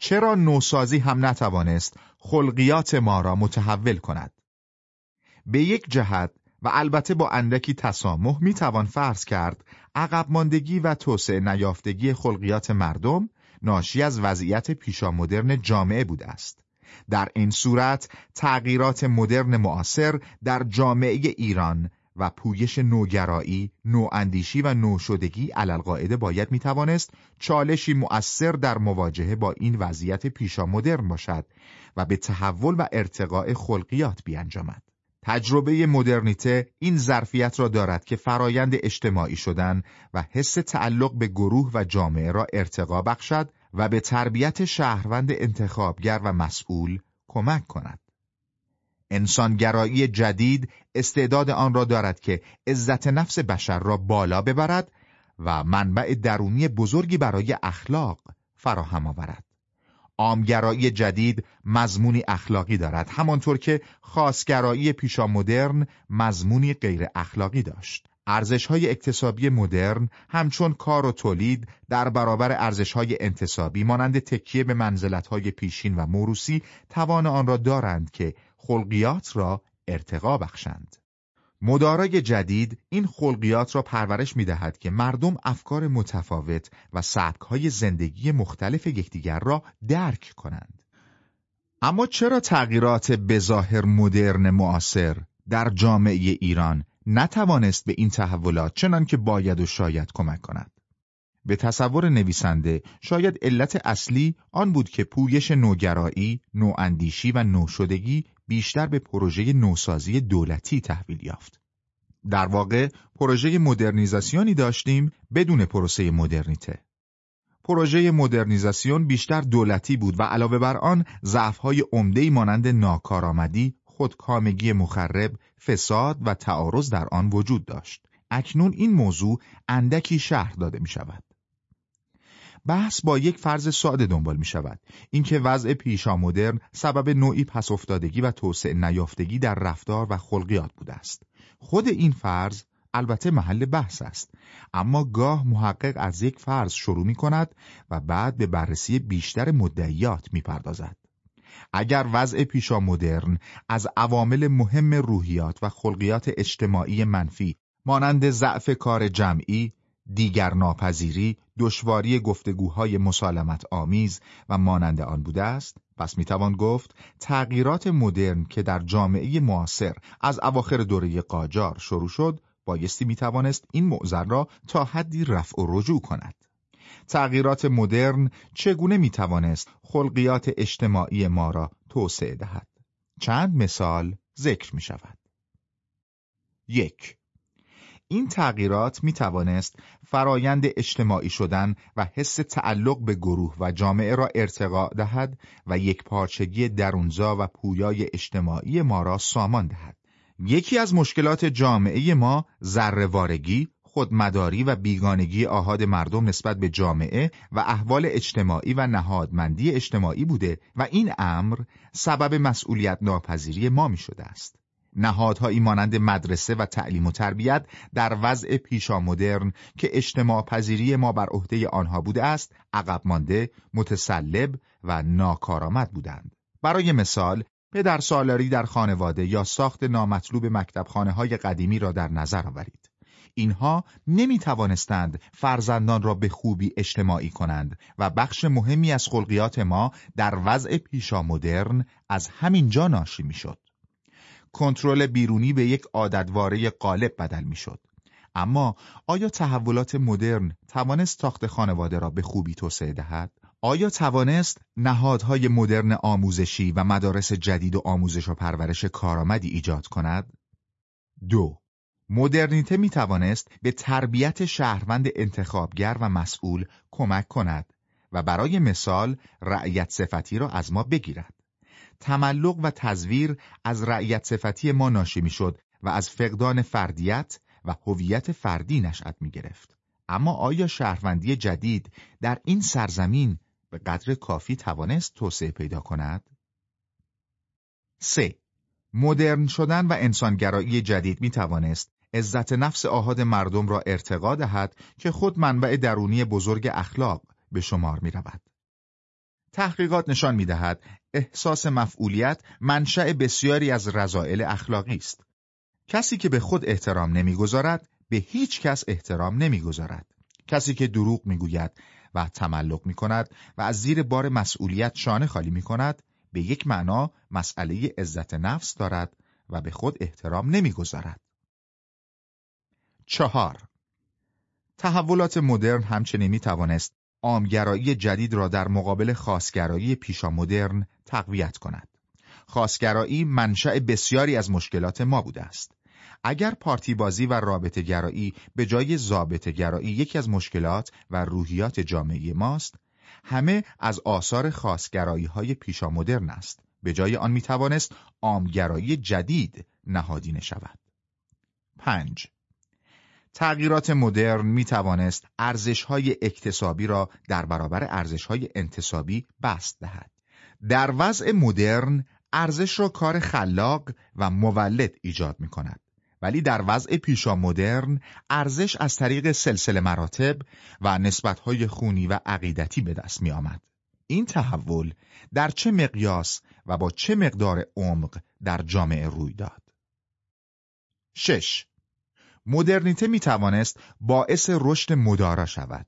چرا نوسازی هم نتوانست خلقیات ما را متحول کند؟ به یک جهت و البته با اندکی تسامح می توان فرض کرد عقب ماندگی و توسعه نیافتگی خلقیات مردم ناشی از وضعیت پیشا مدرن جامعه بوده است. در این صورت تغییرات مدرن معاصر در جامعه ایران و پویش نوگرایی، نواندیشی و نوشدگی علالقاعده باید می‌توانست چالشی مؤثر در مواجهه با این وضعیت پیشا مدرن باشد و به تحول و ارتقاء خلقیات بیانجامد. تجربه مدرنیته این ظرفیت را دارد که فرایند اجتماعی شدن و حس تعلق به گروه و جامعه را ارتقا بخشد و به تربیت شهروند انتخابگر و مسئول کمک کند. انسانگرایی جدید استعداد آن را دارد که عزت نفس بشر را بالا ببرد و منبع درونی بزرگی برای اخلاق فراهم آورد. عامگرایی جدید مضمونی اخلاقی دارد همانطور که خاصگرایی پیشا مدرن مضمونی غیر اخلاقی داشت. ارزش های اکتسابی مدرن همچون کار و تولید در برابر ارزش های انتصابی مانند تکیه به منزلت های پیشین و موروسی توان آن را دارند که خلقیات را ارتقا بخشند. مدارای جدید این خلقیات را پرورش می دهد که مردم افکار متفاوت و سبکهای زندگی مختلف یکدیگر را درک کنند. اما چرا تغییرات بظاهر مدرن معاصر در جامعه ایران نتوانست به این تحولات چنان که باید و شاید کمک کند؟ به تصور نویسنده شاید علت اصلی آن بود که پویش نوگرایی، نواندیشی و نوشدگی بیشتر به پروژه نوسازی دولتی تحویل یافت. در واقع پروژه مدرنیزاسیونی داشتیم بدون پروسه مدرنیته. پروژه مدرنیزاسیون بیشتر دولتی بود و علاوه بر آن ضعف‌های عمده‌ای مانند ناکارآمدی، خودکامگی مخرب، فساد و تعارض در آن وجود داشت. اکنون این موضوع اندکی شهر داده می شود. بحث با یک فرض ساده دنبال می شود اینکه وضع پیشا مدرن سبب نوعی پس افتادگی و توسعه نیافتگی در رفتار و خلقیات بوده است. خود این فرض البته محل بحث است. اما گاه محقق از یک فرض شروع می کند و بعد به بررسی بیشتر مدعیات می پردازد. اگر وضع پیشا مدرن از عوامل مهم روحیات و خلقیات اجتماعی منفی مانند ضعف کار جمعی، دیگر ناپذیری، دشواری گفتگوهای مسالمت آمیز و مانند آن بوده است. پس می‌توان گفت تغییرات مدرن که در جامعه معاصر از اواخر دوره قاجار شروع شد بایستی می‌توانست این معذر را تا حدی رفع و رجوع کند. تغییرات مدرن چگونه می‌توانست خلقیات اجتماعی ما را توسعه دهد؟ چند مثال ذکر می شود یک این تغییرات می توانست فرایند اجتماعی شدن و حس تعلق به گروه و جامعه را ارتقا دهد و یک پارچگی درونزا و پویای اجتماعی ما را سامان دهد. یکی از مشکلات جامعه ما ذرهوارگی، خودمداری و بیگانگی آهاد مردم نسبت به جامعه و احوال اجتماعی و نهادمندی اجتماعی بوده و این امر سبب مسئولیت ناپذیری ما می شده است. نهادهایی مانند مدرسه و تعلیم و تربیت در وضع پیشا مدرن که اجتماع پذیری ما بر عهده آنها بوده است عقب مانده متسلب و ناکارآمد بودند برای مثال پدر سالاری در خانواده یا ساخت نامطلوب مکتبخانه های قدیمی را در نظر آورید اینها نمی توانستند فرزندان را به خوبی اجتماعی کنند و بخش مهمی از خلقیات ما در وضع پیشا مدرن از همین جا ناشی می شد. کنترل بیرونی به یک عادتواره غالب بدل می‌شد. اما آیا تحولات مدرن توانست تاخت خانواده را به خوبی توسعه دهد؟ آیا توانست نهادهای مدرن آموزشی و مدارس جدید و آموزش و پرورش کارآمدی ایجاد کند؟ دو مدرنیته می توانست به تربیت شهروند انتخابگر و مسئول کمک کند و برای مثال رعیت صفتی را از ما بگیرد. تملق و تزویر از رعیت صفتی ما ناشی می‌شد و از فقدان فردیت و هویت فردی نشأت می گرفت. اما آیا شهروندی جدید در این سرزمین به قدر کافی توانست توسعه پیدا کند؟ 3. مدرن شدن و انسانگرایی جدید می توانست عزت نفس آهاد مردم را ارتقا دهد که خود منبع درونی بزرگ اخلاق به شمار می رود. تحقیقات نشان می دهد احساس مفعولیت منشأ بسیاری از رضایل اخلاقی است. کسی که به خود احترام نمی‌گذارد به هیچ کس احترام نمی‌گذارد. کسی که دروغ می‌گوید و تملق می کند و از زیر بار مسئولیت شانه خالی می کند به یک معنا مسئله عزت نفس دارد و به خود احترام نمی‌گذارد. چهار تحولات مدرن همچنین می توانست عامگرایی جدید را در مقابل خاصگرایی پیشا مدرن تقویت کند. خاصگرایی منشأ بسیاری از مشکلات ما بوده است. اگر پارتی بازی و رابطه گرایی به جای زابطه گرایی یکی از مشکلات و روحیات جامعه ماست، همه از آثار خاصگرایی های پیشا مدرن است. به جای آن می توانست عامگرایی جدید نهادینه شود. 5. تغییرات مدرن می توانست ارزش های اکتسابی را در برابر ارزش های انتصابی بست دهد. در وضع مدرن ارزش را کار خلاق و مولد ایجاد می کند. ولی در وضع پیشا مدرن ارزش از طریق سلسله مراتب و نسبتهای خونی و عقیدتی به دست می آمد. این تحول در چه مقیاس و با چه مقدار عمق در جامعه روی داد؟ 6. مدرنیته می توانست باعث رشد مدارا شود.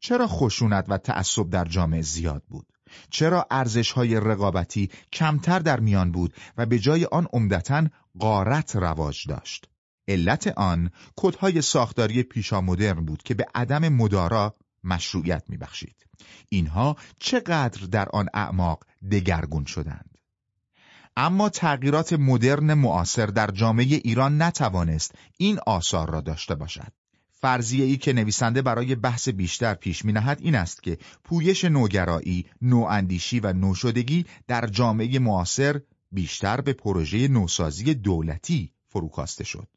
چرا خشونت و تعصب در جامعه زیاد بود؟ چرا ارزش های رقابتی کمتر در میان بود و به جای آن عمدتا قارت رواج داشت؟ علت آن کدهای ساختاری پیشا مدرن بود که به عدم مدارا مشروعیت میبخشید. اینها چقدر در آن اعماق دگرگون شدند. اما تغییرات مدرن معاصر در جامعه ایران نتوانست این آثار را داشته باشد. فرضیه ای که نویسنده برای بحث بیشتر پیش می نهد این است که پویش نوگرایی، نواندیشی و نوشدگی در جامعه معاصر بیشتر به پروژه نوسازی دولتی فروکاسته شد.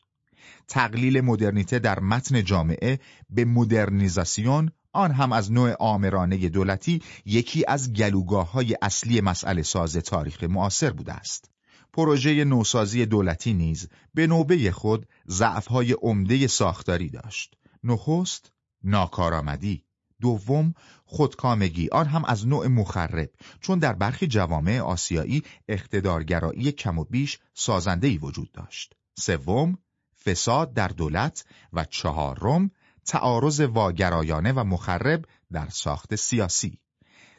تقلیل مدرنیته در متن جامعه به مدرنیزاسیون آن هم از نوع آمرانه دولتی یکی از گلوگاه های اصلی مسئله ساز تاریخ معاصر بوده است. پروژه نوسازی دولتی نیز به نوبه خود ضعف‌های عمده ساختاری داشت. نخست ناکارآمدی، دوم خودکامگی آن هم از نوع مخرب چون در برخی جوامع آسیایی اقتدارگرایی کم و بیش سازنده‌ای وجود داشت. سوم فساد در دولت و چهارم تعارض واگرایانه و مخرب در ساخت سیاسی.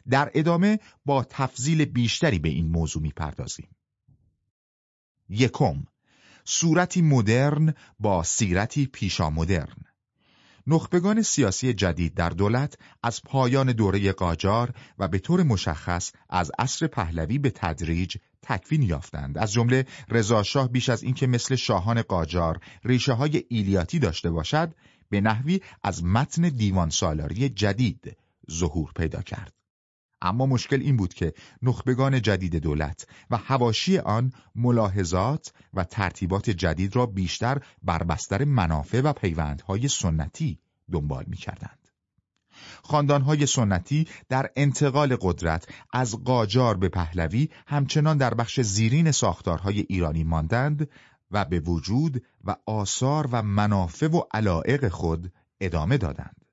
در ادامه با تفضیل بیشتری به این موضوع می‌پردازیم. یکم صورتی مدرن با سیرتی پیشا مدرن نخبگان سیاسی جدید در دولت از پایان دوره قاجار و به طور مشخص از عصر پهلوی به تدریج تکوین یافتند. از جمله رضا شاه بیش از اینکه مثل شاهان قاجار ریشه های ایلیاتی داشته باشد به نحوی از متن دیوان سالاری جدید ظهور پیدا کرد اما مشکل این بود که نخبگان جدید دولت و هواشی آن ملاحظات و ترتیبات جدید را بیشتر بر بستر منافع و پیوندهای سنتی دنبال می کردند. خاندانهای سنتی در انتقال قدرت از قاجار به پهلوی همچنان در بخش زیرین ساختارهای ایرانی ماندند و به وجود و آثار و منافع و علائق خود ادامه دادند.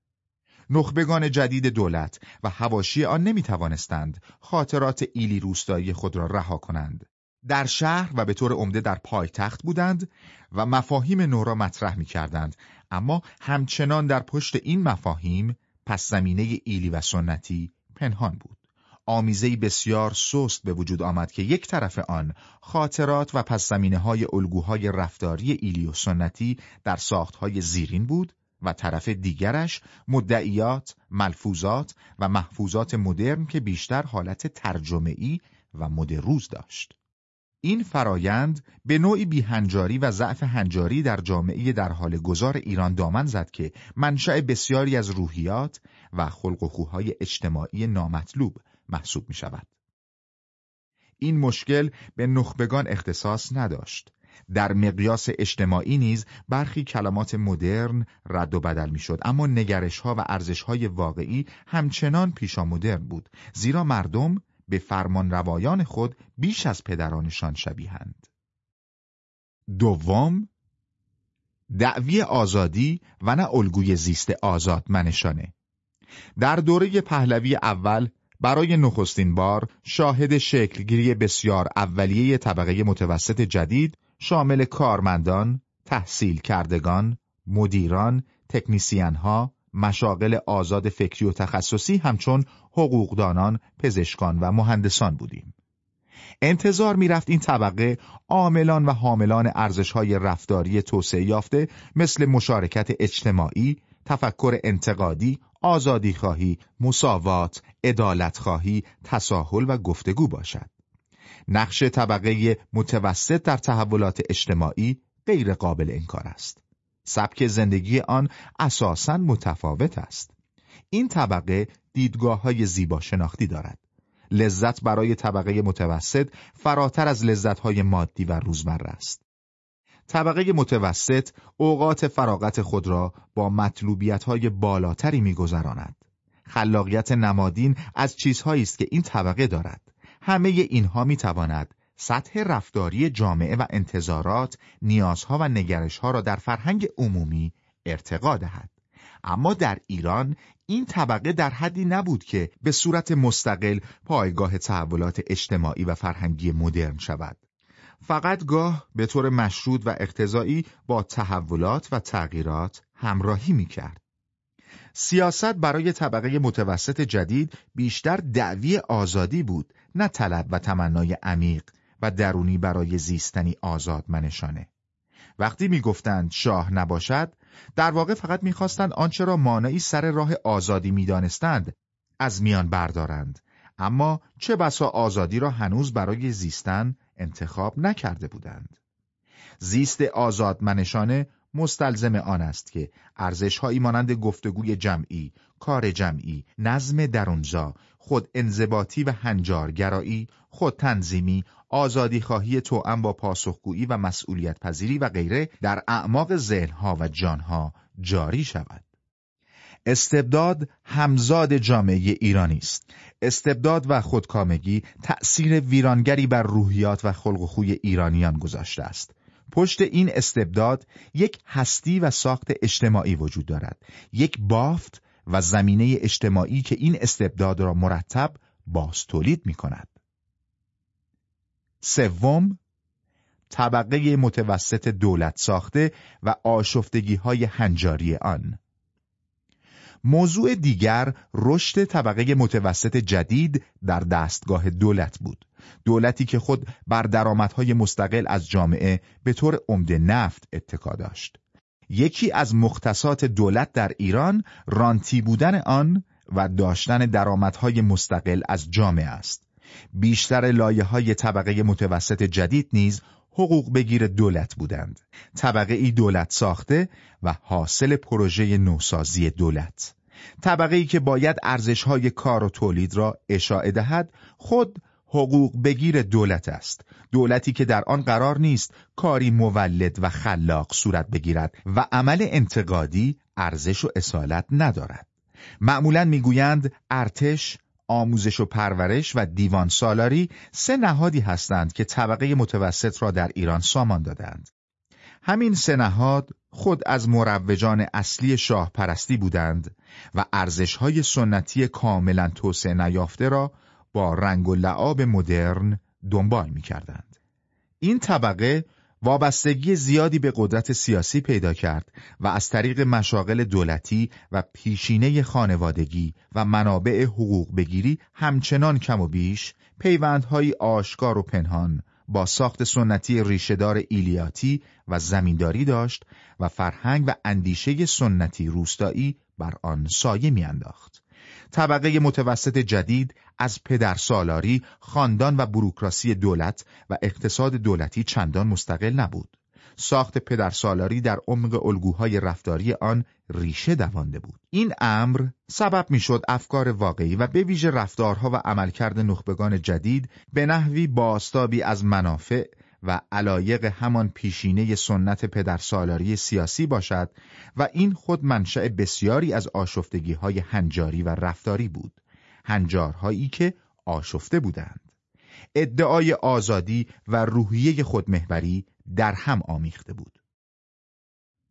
نخبگان جدید دولت و هواشی آن نمی توانستند خاطرات ایلی روستایی خود را رها کنند. در شهر و به طور عمده در پایتخت بودند و مفاهیم نو را مطرح می کردند اما همچنان در پشت این مفاهیم پس زمینه ایلی و سنتی پنهان بود. آمیزهی بسیار سست به وجود آمد که یک طرف آن خاطرات و پس زمینه های الگوهای رفتاری ایلی و سنتی در ساختهای زیرین بود و طرف دیگرش مدعیات، ملفوظات و محفوظات مدرن که بیشتر حالت ترجمه‌ای و مدروز داشت. این فرایند به نوعی بیهنجاری و ضعف هنجاری در جامعه در حال گذار ایران دامن زد که منشأ بسیاری از روحیات و خلق و اجتماعی نامطلوب محسوب می شود. این مشکل به نخبگان اختصاص نداشت. در مقیاس اجتماعی نیز برخی کلمات مدرن رد و بدل می‌شد اما نگرش ها و ارزش های واقعی همچنان پیشا مدرن بود زیرا مردم به فرمان روایان خود بیش از پدرانشان شبیهند. دوم دعوی آزادی و نه الگوی زیست آزاد منشانه در دوره پهلوی اول برای نخستین بار شاهد شکلگیری بسیار اولیه طبقه متوسط جدید شامل کارمندان، تحصیل کردگان، مدیران، تکنیسیان ها، مشاغل آزاد فکری و تخصصی همچون حقوقدانان، پزشکان و مهندسان بودیم. انتظار می‌رفت این طبقه عاملان و حاملان ارزشهای رفتاری توسعه یافته مثل مشارکت اجتماعی، تفکر انتقادی، آزادی خواهی، مساوات، ادالت خواهی، تساهل و گفتگو باشد. نقش طبقه متوسط در تحولات اجتماعی غیر قابل انکار است. سبک زندگی آن اساساً متفاوت است. این طبقه دیدگاه های زیبا شناختی دارد. لذت برای طبقه متوسط فراتر از لذت های مادی و روزمره است. طبقه متوسط اوقات فراغت خود را با مطلوبیت های بالاتری میگذراند. خلاقیت نمادین از چیزهایی است که این طبقه دارد. همه اینها می تواند سطح رفتاری جامعه و انتظارات، نیازها و نگرشها را در فرهنگ عمومی ارتقا دهد. اما در ایران این طبقه در حدی نبود که به صورت مستقل پایگاه تحولات اجتماعی و فرهنگی مدرن شود. فقط گاه به طور مشروط و اقتضایی با تحولات و تغییرات همراهی می کرد. سیاست برای طبقه متوسط جدید بیشتر دعوی آزادی بود نه طلب و تمنای عمیق و درونی برای زیستنی آزاد منشانه. وقتی می‌گفتند شاه نباشد در واقع فقط می‌خواستند آنچه را مانعی سر راه آزادی می‌دانستند از میان بردارند اما چه بسا آزادی را هنوز برای زیستن انتخاب نکرده بودند زیست آزادمنشانه مستلزم آن است که ارزشهایی مانند گفتگوی جمعی، کار جمعی، نظم درونزا، خود انضباطی و هنجارگرایی، خود تنظیمی، آزادی خواهی توأم با پاسخگویی و مسئولیت پذیری و غیره در اعماق ذهنها و جانها جاری شود. استبداد همزاد جامعه ایرانی است. استبداد و خودکامگی تأثیر ویرانگری بر روحیات و خلق و خوی ایرانیان گذاشته است. پشت این استبداد یک هستی و ساخت اجتماعی وجود دارد. یک بافت و زمینه اجتماعی که این استبداد را مرتب باز تولید می کند. سوم طبقه متوسط دولت ساخته و آشفتگی های هنجاری آن موضوع دیگر رشد طبقه متوسط جدید در دستگاه دولت بود. دولتی که خود بر درآمدهای مستقل از جامعه به طور عمده نفت اتکا داشت. یکی از مختصات دولت در ایران رانتی بودن آن و داشتن درآمدهای مستقل از جامعه است. بیشتر لایه های طبقه متوسط جدید نیز حقوق بگیر دولت بودند. طبقه ای دولت ساخته و حاصل پروژه نوسازی دولت. طبقه ای که باید ارزش های کار و تولید را اشاعه دهد خود حقوق بگیر دولت است دولتی که در آن قرار نیست کاری مولد و خلاق صورت بگیرد و عمل انتقادی ارزش و اصالت ندارد معمولا می‌گویند ارتش آموزش و پرورش و دیوان سالاری سه نهادی هستند که طبقه متوسط را در ایران سامان دادند. همین سه نهاد خود از مروجان اصلی شاه پرستی بودند و ارزشهای سنتی کاملا توسعه نیافته را با رنگ و لعاب مدرن دنبال می کردند. این طبقه وابستگی زیادی به قدرت سیاسی پیدا کرد و از طریق مشاغل دولتی و پیشینه خانوادگی و منابع حقوق بگیری همچنان کم و بیش پیوندهایی آشکار و پنهان با ساخت سنتی ریشهدار ایلیاتی و زمینداری داشت و فرهنگ و اندیشه سنتی روستایی بر آن سایه میانداخت. طبقه متوسط جدید از پدر سالاری، خاندان و بروکراسی دولت و اقتصاد دولتی چندان مستقل نبود. ساخت پدر سالاری در عمق الگوهای رفتاری آن ریشه دوانده بود. این امر سبب می‌شد افکار واقعی و به ویژه رفتارها و عملکرد نخبگان جدید به نحوی باستابی از منافع و علایق همان پیشینه سنت پدرسالاری سیاسی باشد و این خود منشأ بسیاری از آشفتگی های هنجاری و رفتاری بود. هنجارهایی که آشفته بودند. ادعای آزادی و روحیه خودمهوری در هم آمیخته بود.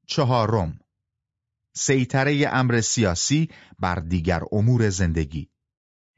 چهارم. سیطره امر سیاسی بر دیگر امور زندگی.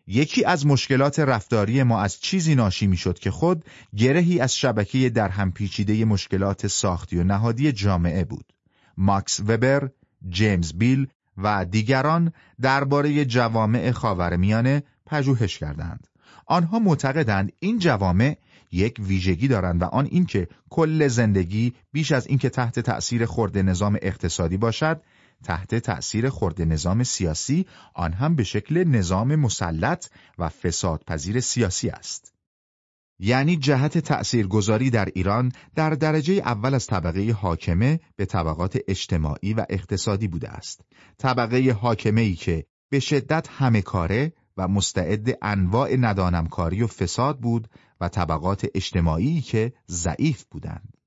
یکی از مشکلات رفتاری ما از چیزی ناشی می‌شد که خود گرهی از شبکه در هم پیچیده مشکلات ساختی و نهادی جامعه بود. ماکس وبر، جیمز بیل و دیگران درباره جوامع خاورمیانه پژوهش کردند. آنها معتقدند این جوامع یک ویژگی دارند و آن اینکه کل زندگی بیش از اینکه تحت تأثیر خورده نظام اقتصادی باشد تحت تأثیر خورده نظام سیاسی آن هم به شکل نظام مسلط و فسادپذیر سیاسی است. یعنی جهت تأثیرگذاری در ایران در درجه اول از طبقه حاکمه به طبقات اجتماعی و اقتصادی بوده است. طبقه حاکمه ای که به شدت همه کاره و مستعد انواع ندانمکاری و فساد بود و طبقات اجتماعی که ضعیف بودند.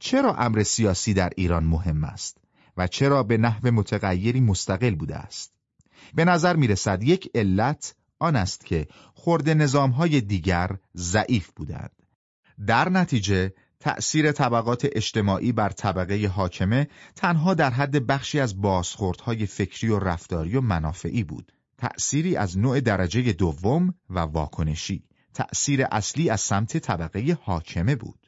چرا امر سیاسی در ایران مهم است و چرا به نحو متغیری مستقل بوده است؟ به نظر می رسد یک علت آن است که خورد نظامهای دیگر ضعیف بودند. در نتیجه تأثیر طبقات اجتماعی بر طبقه حاکمه تنها در حد بخشی از بازخوردهای فکری و رفتاری و منافعی بود. تأثیری از نوع درجه دوم و واکنشی. تأثیر اصلی از سمت طبقه حاکمه بود.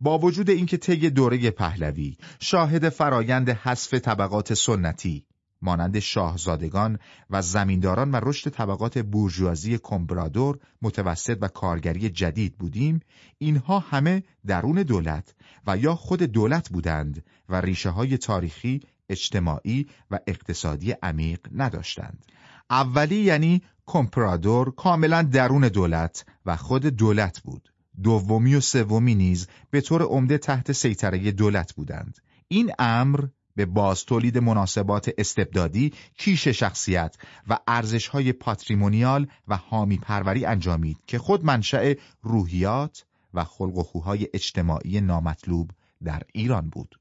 با وجود اینکه طی دوره پهلوی شاهد فرایند حذف طبقات سنتی مانند شاهزادگان و زمینداران و رشد طبقات بورژوازی کمبرادور متوسط و کارگری جدید بودیم اینها همه درون دولت و یا خود دولت بودند و ریشه های تاریخی اجتماعی و اقتصادی عمیق نداشتند. اولی یعنی کمپرادور کاملا درون دولت و خود دولت بود. دومی و سومی نیز به طور عمده تحت سیطره دولت بودند این امر به باز تولید مناسبات استبدادی، کیش شخصیت و ارزش‌های پاتریمونیال و حامی پروری انجامید که خود منشأ روحیات و خلق و خوهای اجتماعی نامطلوب در ایران بود.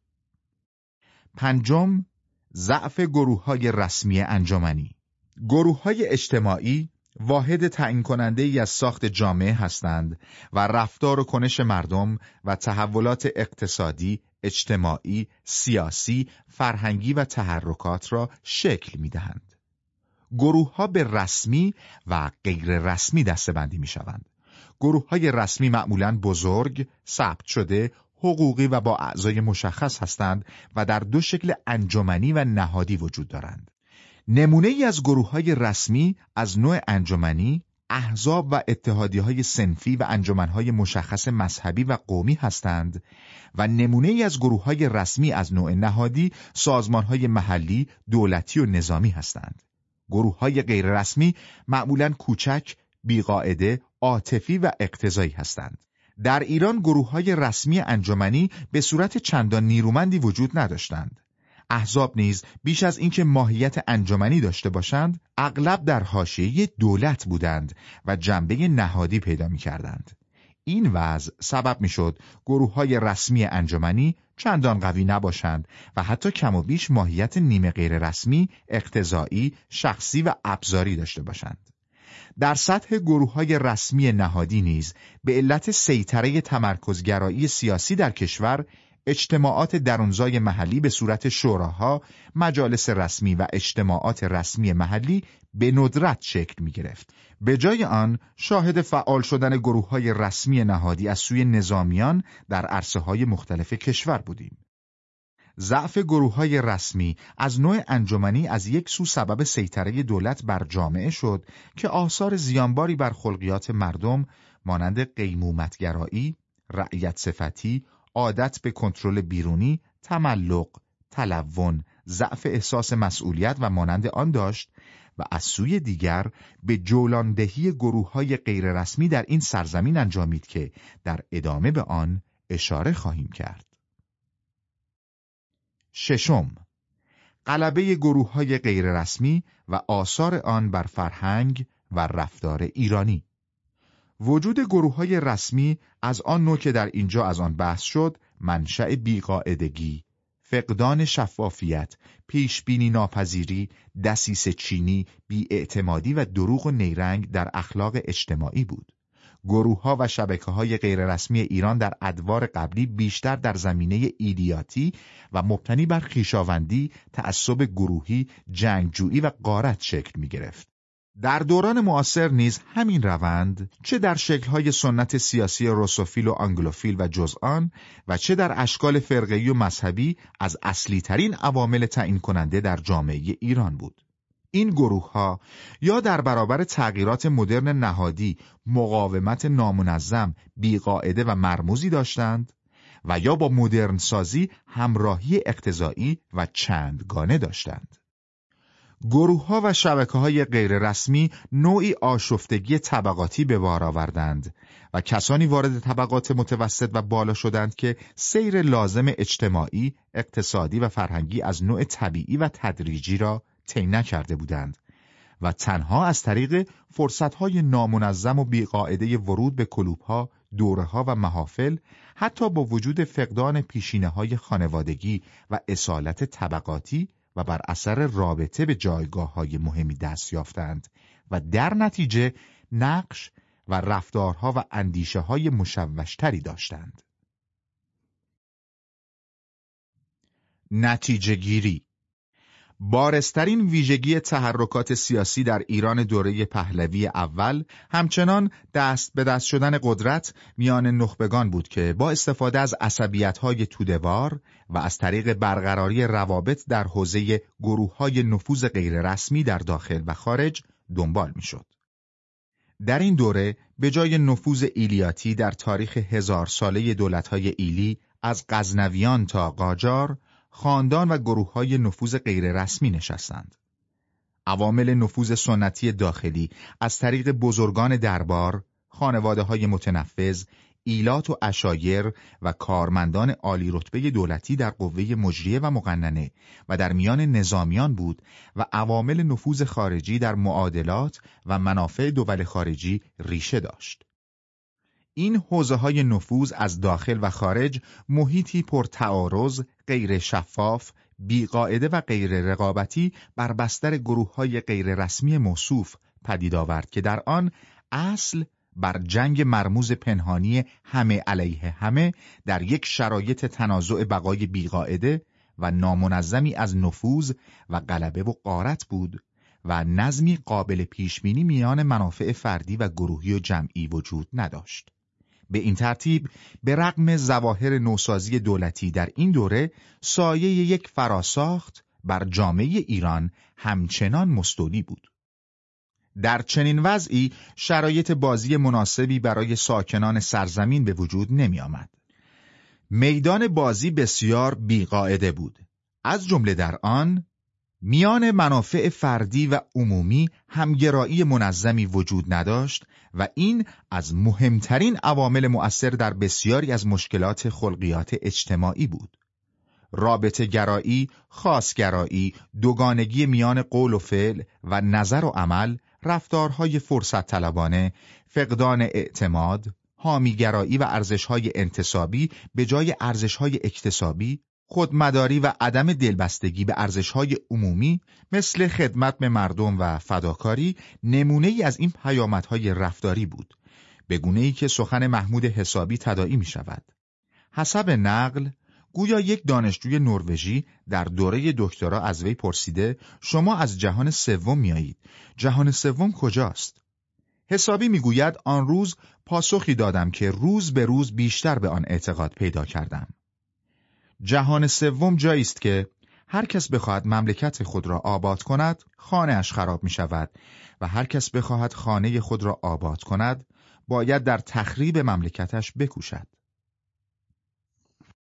پنجم، ضعف گروه های رسمی انجامنی گروه های اجتماعی واحد تعیین کننده ای از ساخت جامعه هستند و رفتار و کنش مردم و تحولات اقتصادی، اجتماعی، سیاسی، فرهنگی و تحرکات را شکل می دهند. گروه ها به رسمی و غیر رسمی دستبندی می شوند. گروه های رسمی معمولا بزرگ، ثبت شده، حقوقی و با اعضای مشخص هستند و در دو شکل انجمنی و نهادی وجود دارند. نمونه ای از گروه های رسمی از نوع انجمنی احزاب و اتحادی های سنفی و انجمنهای مشخص مذهبی و قومی هستند و نمونه ای از گروه های رسمی از نوع نهادی سازمان های محلی، دولتی و نظامی هستند. گروه های غیر رسمی معمولا کوچک، بیقاعده، عاطفی و اقتضایی هستند. در ایران گروه های رسمی انجمنی به صورت چندان نیرومندی وجود نداشتند. احزاب نیز بیش از اینکه ماهیت انجمنی داشته باشند اغلب در حاشیه دولت بودند و جنبه نهادی پیدا می کردند. این وضع سبب می شد گروه های رسمی انجمنی چندان قوی نباشند و حتی کم و بیش ماهیت نیمه غیر رسمی، اقتضایی، شخصی و ابزاری داشته باشند. در سطح گروه های رسمی نهادی نیز به علت سیطره تمرکزگرایی سیاسی در کشور اجتماعات درونزای محلی به صورت شوراها، مجالس رسمی و اجتماعات رسمی محلی به ندرت شکل می گرفت. به جای آن شاهد فعال شدن گروه های رسمی نهادی از سوی نظامیان در عرصه های مختلف کشور بودیم. ضعف گروه های رسمی از نوع انجمنی از یک سو سبب سیطره دولت بر جامعه شد که آثار زیانباری بر خلقیات مردم مانند قیمومتگرایی، رعیت صفتی، عادت به کنترل بیرونی، تملق، تلون، ضعف احساس مسئولیت و مانند آن داشت و از سوی دیگر به جولاندهی گروه های غیررسمی در این سرزمین انجامید که در ادامه به آن اشاره خواهیم کرد. ششم غلبه گروه های غیررسمی و آثار آن بر فرهنگ و رفتار ایرانی وجود گروه های رسمی از آن نوع که در اینجا از آن بحث شد منشأ بیقاعدگی، فقدان شفافیت، پیشبینی ناپذیری، دسیس چینی، بیاعتمادی و دروغ و نیرنگ در اخلاق اجتماعی بود. گروه ها و شبکه های غیررسمی ایران در ادوار قبلی بیشتر در زمینه ایدیاتی و مبتنی بر خیشاوندی، تعصب گروهی، جنگجویی و قارت شکل می گرفت. در دوران معاصر نیز همین روند چه در شکلهای سنت سیاسی روسوفیل و آنگلوفیل و جزآن و چه در اشکال فرقه‌ای و مذهبی از اصلی ترین عوامل تعیین کننده در جامعه ایران بود. این گروه ها یا در برابر تغییرات مدرن نهادی مقاومت نامنظم، بیقاعده و مرموزی داشتند و یا با مدرن سازی همراهی اقتضایی و چندگانه داشتند. گروه ها و شبکه های غیررسمی نوعی آشفتگی طبقاتی به بار آوردند و کسانی وارد طبقات متوسط و بالا شدند که سیر لازم اجتماعی، اقتصادی و فرهنگی از نوع طبیعی و تدریجی را طی نکرده بودند و تنها از طریق فرصتهای نامنظم و بیقاعده ورود به کلوبها، دورهها و محافل حتی با وجود فقدان پیشینه های خانوادگی و اصالت طبقاتی و بر اثر رابطه به جایگاه های مهمی دست یافتند و در نتیجه نقش و رفتارها و اندیشه های مشوشتری داشتند. نتیجه گیری بارسترین ویژگی تحرکات سیاسی در ایران دوره پهلوی اول همچنان دست به دست شدن قدرت میان نخبگان بود که با استفاده از عصبیت‌های تودوار و از طریق برقراری روابط در حوزه گروه‌های نفوذ غیررسمی در داخل و خارج دنبال می‌شد. در این دوره به جای نفوذ ایلیاتی در تاریخ هزار ساله دولت‌های ایلی از غزنویان تا قاجار خاندان و گروه های نفوذ غیررسمی نشستند. عوامل نفوذ سنتی داخلی از طریق بزرگان دربار، خانواده های متنفذ، ایلات و اشایر و کارمندان عالی رتبه دولتی در قوه مجریه و مقننه و در میان نظامیان بود و عوامل نفوذ خارجی در معادلات و منافع دول خارجی ریشه داشت. این حوزه های نفوذ از داخل و خارج محیطی پر تعارض، غیر شفاف، بیقاعده و غیر رقابتی بر بستر گروه های غیر رسمی موصوف پدید آورد که در آن اصل بر جنگ مرموز پنهانی همه علیه همه در یک شرایط تنازع بقای بیقاعده و نامنظمی از نفوذ و غلبه و قارت بود و نظمی قابل پیشبینی میان منافع فردی و گروهی و جمعی وجود نداشت. به این ترتیب به رغم زواهر نوسازی دولتی در این دوره سایه یک فراساخت بر جامعه ایران همچنان مستولی بود. در چنین وضعی شرایط بازی مناسبی برای ساکنان سرزمین به وجود نمی آمد. میدان بازی بسیار بیقاعده بود. از جمله در آن میان منافع فردی و عمومی همگرایی منظمی وجود نداشت و این از مهمترین عوامل مؤثر در بسیاری از مشکلات خلقیات اجتماعی بود. رابطه گرایی، خاصگرایی، دوگانگی میان قول و فعل و نظر و عمل، رفتارهای فرصت طلبانه، فقدان اعتماد، حامیگرایی و ارزشهای انتصابی به جای ارزشهای اکتسابی خودمداری و عدم دلبستگی به ارزشهای عمومی مثل خدمت به مردم و فداکاری نمونه ای از این پیامدهای رفتاری بود به گونه ای که سخن محمود حسابی تداعی می شود حسب نقل گویا یک دانشجوی نروژی در دوره دکترا از وی پرسیده شما از جهان سوم میایید جهان سوم کجاست؟ حسابی می‌گوید آن روز پاسخی دادم که روز به روز بیشتر به آن اعتقاد پیدا کردم. جهان سوم جایی است که هر کس بخواهد مملکت خود را آباد کند خانهاش خراب می شود و هر کس بخواهد خانه خود را آباد کند باید در تخریب مملکتش بکوشد.